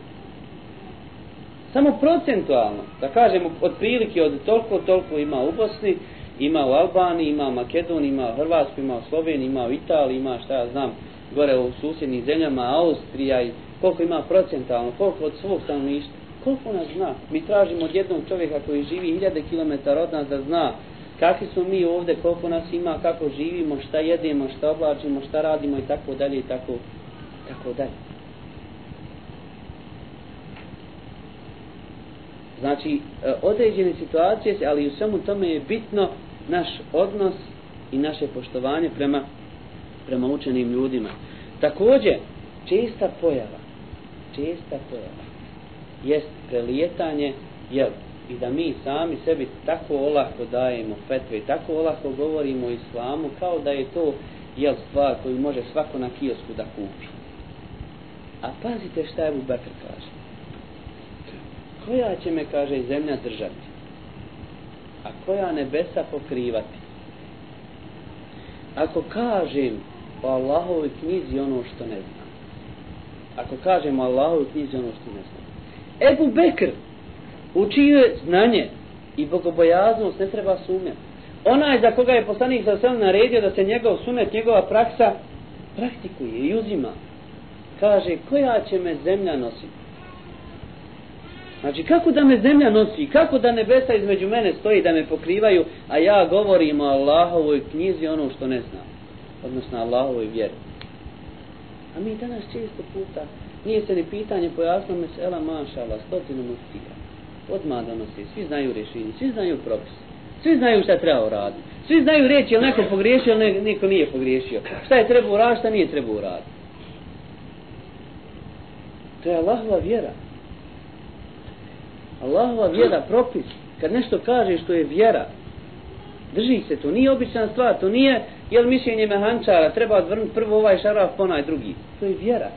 Samo procentualno, da kažemo od prilike od toliko, toliko ima u Bosni, ima u Albaniji, ima u Makedoniji, ima u Hrvatskoj, ima u Sloveniji, ima u Italiji, ima šta ja znam, gore u susjednim zemljama, Austrija i koliko ima procentalno, koliko od svog stanovništva. Koliko nas zna? Mi tražimo od jednog čovjeka koji živi hiljade kilometara od nas da zna kakvi smo mi ovdje, koliko nas ima, kako živimo, šta jedemo, šta oblačimo, šta radimo i tako dalje i tako, tako dalje. Znači, e, određene situacije, ali u svemu tome je bitno naš odnos i naše poštovanje prema, prema učenim ljudima. Također, česta pojava, česta pojava, jest prelijetanje, jel, i da mi sami sebi tako olako dajemo fetve, tako olako govorimo o islamu, kao da je to jel stvar koju može svako na kiosku da kupi. A pazite šta je Bubekr kaže. Koja će me, kaže, zemlja držati? A koja nebesa pokrivati? Ako kažem o Allahovoj knjizi ono što ne znam. Ako kažem o Allahovoj knjizi ono što ne znam. Ebu Bekr, u je znanje i bogobojaznost ne treba sumnjati. Onaj za koga je poslanik sa sve naredio da se njegov sunet, njegova praksa praktikuje i uzima. Kaže, koja će me zemlja nositi? Znači, kako da me zemlja nosi? Kako da nebesa između mene stoji da me pokrivaju, a ja govorim o Allahovoj knjizi ono što ne znam. Odnosno, Allahovoj vjeri. A mi danas često puta, nije se ni pitanje pojasno mesela mašala, stotinu muftira odmah donose, svi znaju rješenje, svi znaju propis, svi znaju šta treba uraditi, svi znaju reći je li neko pogriješio ili neko nije pogriješio, šta je treba uraditi, šta nije treba uraditi. To je Allahova vjera. Allahova vjera, propis, kad nešto kaže što je vjera, drži se, to nije obična stvar, to nije, jel mišljenje mehančara, treba odvrnuti prvo ovaj šaraf, ponaj drugi. To je vjera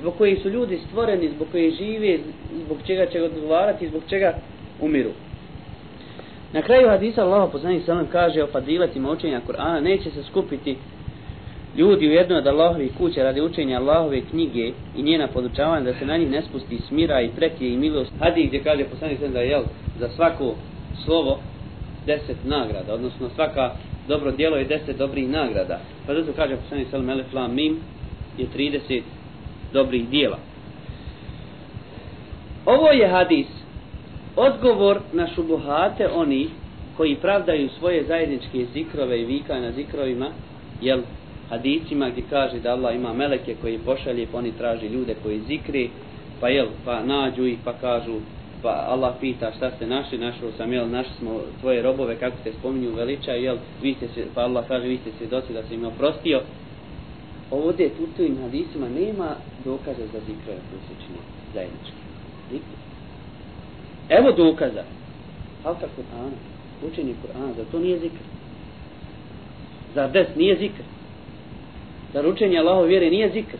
zbog koji su ljudi stvoreni, zbog koji žive, zbog čega će odgovarati, zbog čega umiru. Na kraju hadisa Allah poslanik sallam kaže o fadiletima učenja Kur'ana, neće se skupiti ljudi u jednoj od Allahovih kuća radi učenja Allahove knjige i njena podučavanja da se na njih ne spusti smira i prekije i milost. Hadis gdje kaže poslanik sallam da je za svako slovo deset nagrada, odnosno svaka dobro djelo je deset dobrih nagrada. Pa zato kaže poslanik sallam elef lam mim je 30 dobrih dijela. Ovo je hadis, odgovor na šubuhate oni koji pravdaju svoje zajedničke zikrove i vika na zikrovima, jel hadicima gdje kaže da Allah ima meleke koji pošalje pa oni traži ljude koji zikri, pa jel, pa nađu ih pa kažu, pa Allah pita šta ste našli, našao sam, jel, našli smo tvoje robove, kako ste spominju veliča, jel, vi ste se, pa Allah kaže, vi ste svjedoci da se im oprostio, ovdje tu tu im hadisima nema dokaza za zikrove koji se čini zajednički. Nikdo. Evo dokaza. Halka Kur'ana, učenje Kur'ana, za to nije zikr. Za des nije zikr. Zar učenje Allahove vjere nije zikr.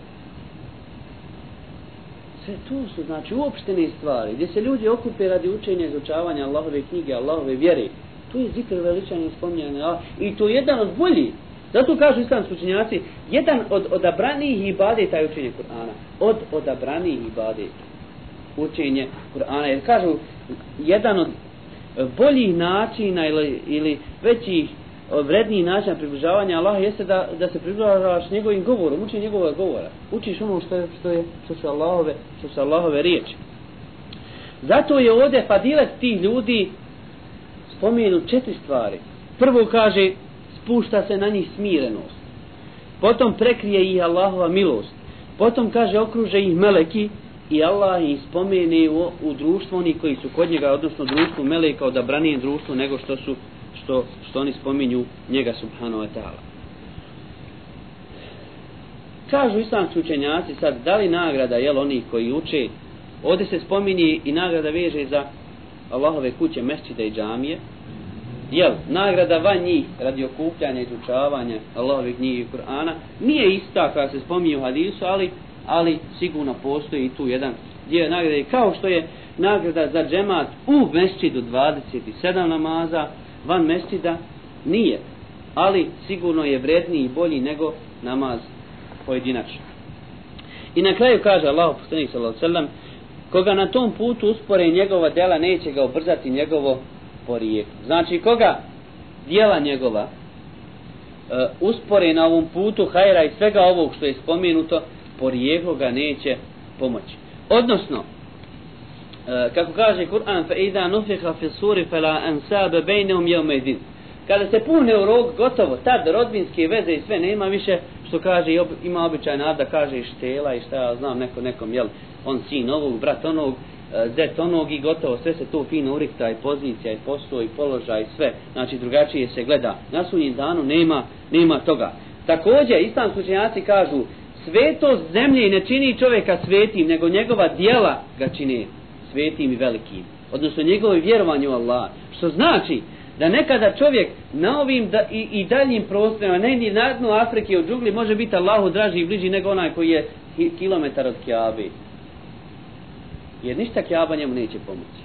Sve to su, znači, uopštene stvari, gdje se ljudi okupe radi učenja i izučavanja Allahove knjige, Allahove vjere. To je zikr veličanje spominjanja. I to je jedan od boljih. Zato kažu islamski učenjaci, jedan od odabranijih ibadeta je učenje Kur'ana. Od odabranijih ibadeta. Učenje Kur'ana. Jer kažu, jedan od boljih načina ili, ili većih vredniji način približavanja Allaha jeste da, da se približavaš njegovim govorom, uči njegovog govora. Učiš ono što je, što je, što su Allahove, što su Allahove riječi. Zato je ovdje fadilet tih ljudi spomenu četiri stvari. Prvo kaže, spušta se na njih smirenost. Potom prekrije ih Allahova milost. Potom kaže okruže ih meleki i Allah ih spomene u, u društvu oni koji su kod njega, odnosno društvu meleka odabranije društvu nego što su što, što oni spominju njega subhanahu wa ta'ala. Kažu islamski učenjaci sad, da li nagrada, jel, oni koji uče, ovdje se spominje i nagrada veže za Allahove kuće, mesčide i džamije, jel, nagrada van njih radi okupljanja, izučavanja Allahove knjige i Kur'ana, nije ista kada se spominje u hadisu, ali, ali sigurno postoji i tu jedan dio nagrade, kao što je nagrada za džemat u mesčidu 27 namaza, van mestida nije, ali sigurno je vredniji i bolji nego namaz pojedinačno. I na kraju kaže Allah poslanik sallallahu alejhi ve sellem koga na tom putu uspore njegova djela neće ga obrzati njegovo porijeklo. Znači koga djela njegova e, uspore na ovom putu hajra i svega ovog što je spomenuto porijeklo ga neće pomoći. Odnosno Eh, kako kaže Kur'an fa idha nufiha fi suri fala ansaba bainahum yawma idin kada se pune u rog, gotovo, tad rodbinske veze i sve nema više, što kaže, ima običaj nada kaže štela i šta ja znam, neko nekom, jel, on sin ovog, brat onog, eh, zet onog i gotovo, sve se to fino urikta i pozicija i postoj i položaj i sve, znači drugačije se gleda. Na sunnjim danu nema, nema toga. Također, islamski učenjaci kažu, svetost zemlje ne čini čovjeka svetim, nego njegova dijela ga čini svetim i velikim. Odnosno njegovo vjerovanje u Allah. Što znači, da nekada čovjek na ovim da, i, i daljim prostorima, negdje na dnu Afrike u džungli može biti Allahu draži i bliži nego onaj koji je kilometar od Kjabe. Jer ništa Kjaba njemu neće pomoći.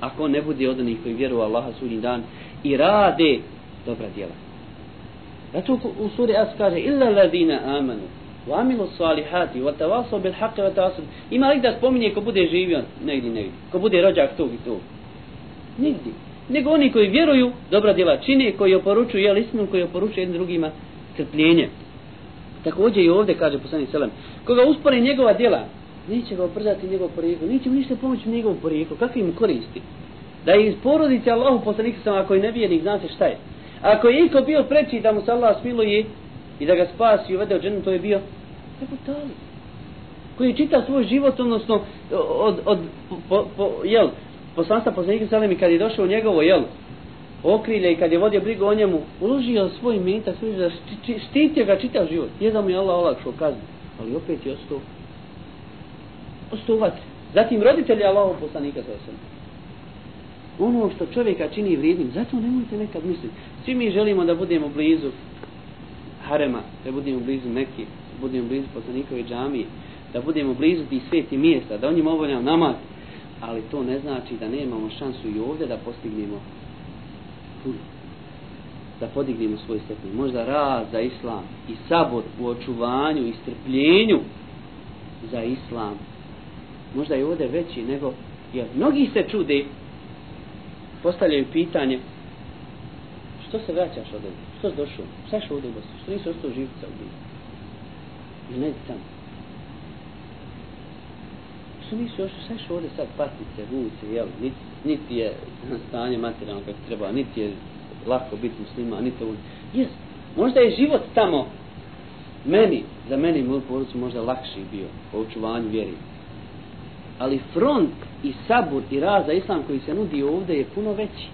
Ako ne bude od onih koji vjeruju Allaha sudnji dan i rade dobra djela. Zato u suri As kaže illa ladina amanu Vaminu salihati wa tawasaw bil haqqi wa tawasaw ima li da spominje ko bude živio negdje negdje ko bude rođak tog i tog nigdje nego oni koji vjeruju, dobra djela čine, koji oporučuju jel istinu, koji oporučuju jednim drugima trpljenje. Također i ovdje kaže poslanik selam, koga uspore njegova djela, neće ga oprzati njegov porijeklo, neće mu ništa pomoći u njegov porijeklo, kakvi mu koristi? Da je iz porodice Allahu poslanik sam, ako je nevjernik, znate šta je? Ako je iko bio preći da mu se Allah smiluje i da ga spasi i uvede u dženu, to je bio Ebu Talib koji čita svoj život, odnosno od, od, po, po, jel, poslanstva poslanika Salim i kad je došao u njegovo jel, okrilje i kad je vodio brigu o njemu, uložio svoj metak, svoj da štitio ga čitav život. Je da mu je Allah olakšao kaznu, ali opet je ostao ostao vatri. Zatim roditelji Allahov poslanika Salim. Ono što čovjeka čini vrijednim, zato nemojte nekad misliti. Svi mi želimo da budemo blizu harema, da budemo blizu Mekke, da budemo blizu poslanikove džamije, da budemo blizu tih svetih mjesta, da o njima obavljamo namaz, ali to ne znači da nemamo šansu i ovdje da postignemo puno. Da podignemo svoj stepen. Možda rad za islam i sabor u očuvanju i strpljenju za islam. Možda je ovdje veći nego, jer mnogi se čude, postavljaju pitanje, što se vraćaš od ovdje? Što si došao? Šta što ovdje u Bosnu? Što nisi ostao živca u I ne tamo što nisi ostao? Šta što ovdje sad patice, vuce, jel, niti, niti je stanje materijalno kako treba, niti je lako biti muslima, niti ovo, jes, možda je život tamo, meni, za meni i moju porucu možda lakši bio, po očuvanju vjeri. Ali front i sabur i rad za islam koji se nudi ovdje je puno veći.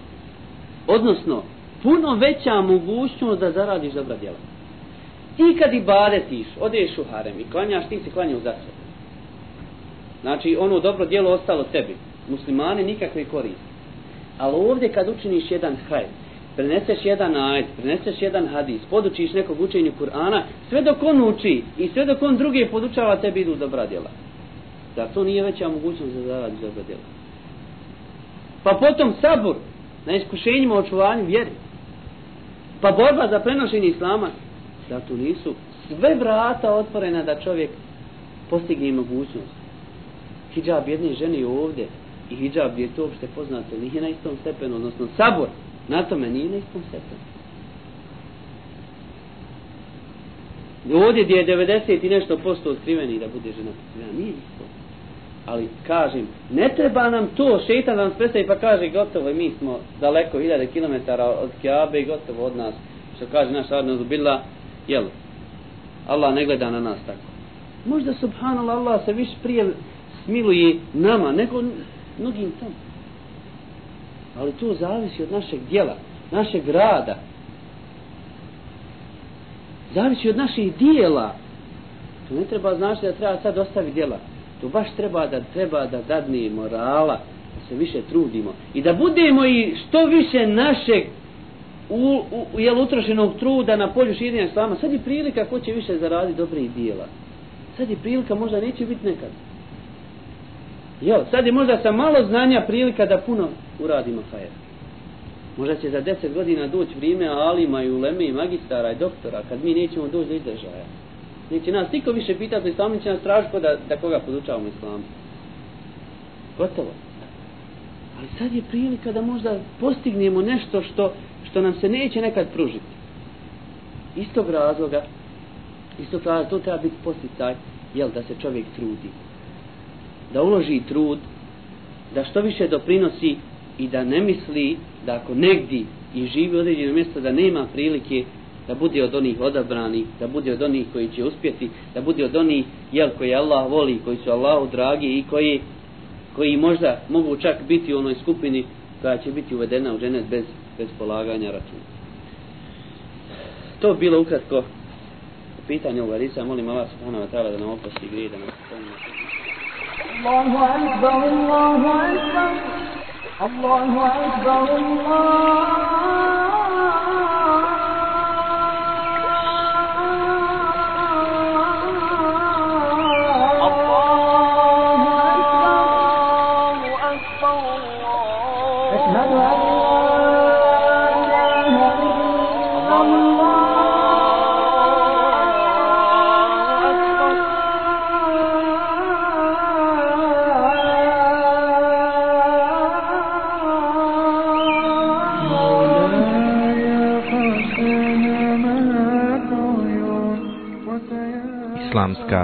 Odnosno, puno veća mogućnost da zaradiš dobra djela. Ti kad i badetiš, odeš u harem i klanjaš, ti se klanjao za sebe. Znači, ono dobro djelo ostalo tebi. Muslimani nikakve koristi. Ali ovdje kad učiniš jedan hajr, preneseš jedan ajd, preneseš jedan hadis, podučiš nekog učenju Kur'ana, sve dok on uči i sve dok on druge podučava, tebi idu dobra djela. Zar to nije veća mogućnost da zaradiš dobra djela? Pa potom sabur na iskušenjima očuvanju vjeri. Pa borba za prenošenje islama. da tu nisu sve vrata otvorena da čovjek postigne mogućnost Hidžab jedne žene ovdje i hidžab je to uopšte poznato nije na istom stepenu, odnosno sabor na tome nije na istom stepenu. Ovdje gdje je 90 i nešto posto otkriveni da bude žena pokrivena, nije isto. Ali kažem, ne treba nam to, šeitan nam predstavi pa kaže gotovo mi smo daleko hiljade kilometara od Kjabe i gotovo od nas, što kaže naš Arno Zubila, jel, Allah ne gleda na nas tako. Možda subhanallah Allah se više prije smiluje nama nego mnogim tamo. Ali to zavisi od našeg dijela, našeg rada. Zavisi od naših dijela. To ne treba znači da treba sad ostaviti dijela. Tu baš treba da treba da dadne morala, da se više trudimo. I da budemo i što više našeg u, u, jel, utrošenog truda na polju širenja islama. Sad je prilika ko će više zaraditi dobrih dijela. Sad je prilika, možda neće biti nekad. Jel, sad je možda sa malo znanja prilika da puno uradimo hajera. Možda će za deset godina doći vrijeme alima i uleme i magistara i doktora, kad mi nećemo doći do izdržaja. Neće nas niko više pitati, islamu će nas tražiti da, da koga podučavamo islamu. Gotovo. Ali sad je prilika da možda postignemo nešto što, što nam se neće nekad pružiti. Istog razloga, istog razloga, to treba biti posticaj, jel, da se čovjek trudi. Da uloži trud, da što više doprinosi i da ne misli da ako negdje i živi određeno mjesto da nema prilike da bude od onih odabrani, da bude od onih koji će uspjeti, da bude od onih jel, koji Allah voli, koji su Allahu dragi i koji, koji možda mogu čak biti u onoj skupini koja će biti uvedena u dženet bez, bez polaganja računa. To bi bilo ukratko pitanje ovoga risa. Molim Allah subhanahu wa ta'ala da nam oprosti grije, da nam Allahu akbar, Allahu akbar, Allahu akbar, islamska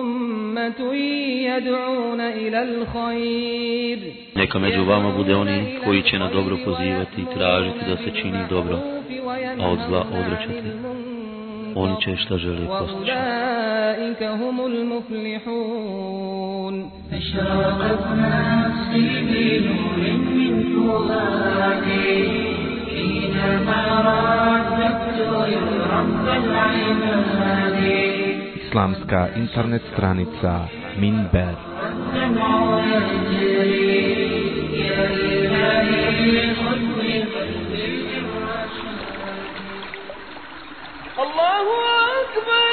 أمة يدعون إلى الخير Neka među vama bude oni koji će na dobro pozivati i tražiti da se čini dobro, a od zla odrećati. Oni će šta žele postići. وأولئك هم المفلحون أشرقت نفسي بنور من فؤادي حينما رددت يا رب العباد islamska internet stranica Minber. Allahu akbar!